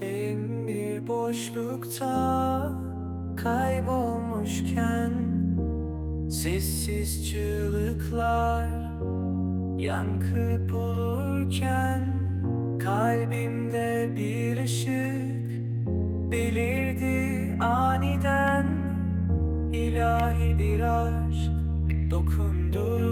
Derin bir boşlukta kaybolmuşken Sessiz çığlıklar yankı bulurken Kalbimde bir ışık belirdi aniden. İlahi bir aşk dokundu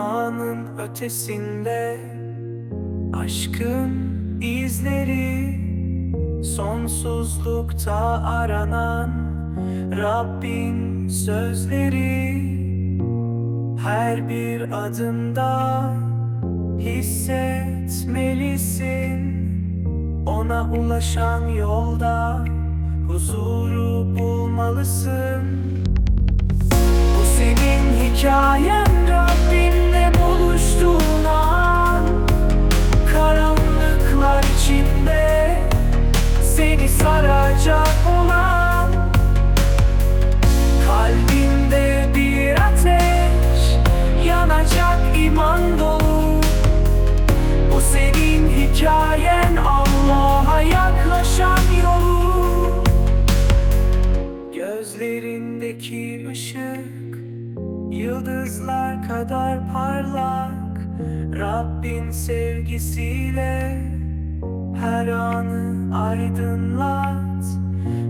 Zamanın ötesinde aşkın izleri Sonsuzlukta aranan Rabbin sözleri Her bir adımda hissetmelisin. Ona ulaşan yolda huzuru bulmalısın. Bu senin hikayen iman dolu. Bu senin hikayen Allah'a yaklaşan yolu. Gözlerindeki ışık Yıldızlar kadar parlak. Rabbin sevgisiyle her anı aydınlat.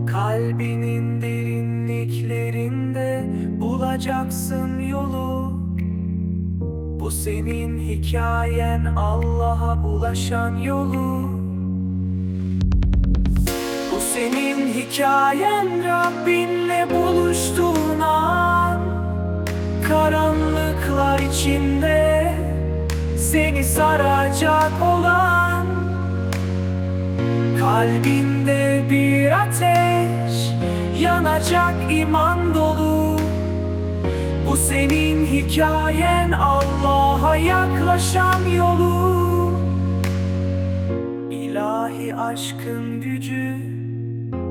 Kalbinin derinliklerinde bulacaksın yolu Bu senin hikayen Allah'a ulaşan yolu. Bu senin hikayen Rabbinle buluştuğun an. Karanlıklar içinde seni saracak olan. Kalbinde bir ateş yanacak iman dolu Bu senin hikayen Allah'a yaklaşan yolu. İlahi aşkın gücü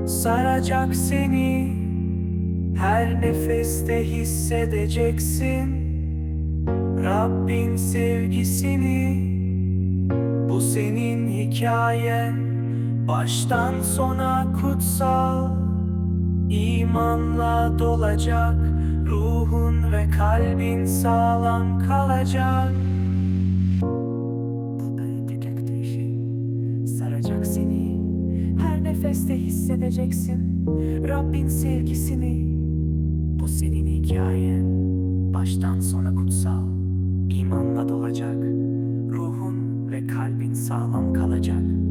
saracak seni. Her nefeste hissedeceksin. Rabbin sevgisini. Bu senin hikayen Baştan sona kutsal. İmanla dolacak Ruhun kalbin sağlam kalacak. Saracak seni. Her nefeste hissedeceksin. Rabbin sevgisini. Bu senin hikayen. Baştan sona kutsal. İmanla dolacak. Ruhun ve kalbin sağlam kalacak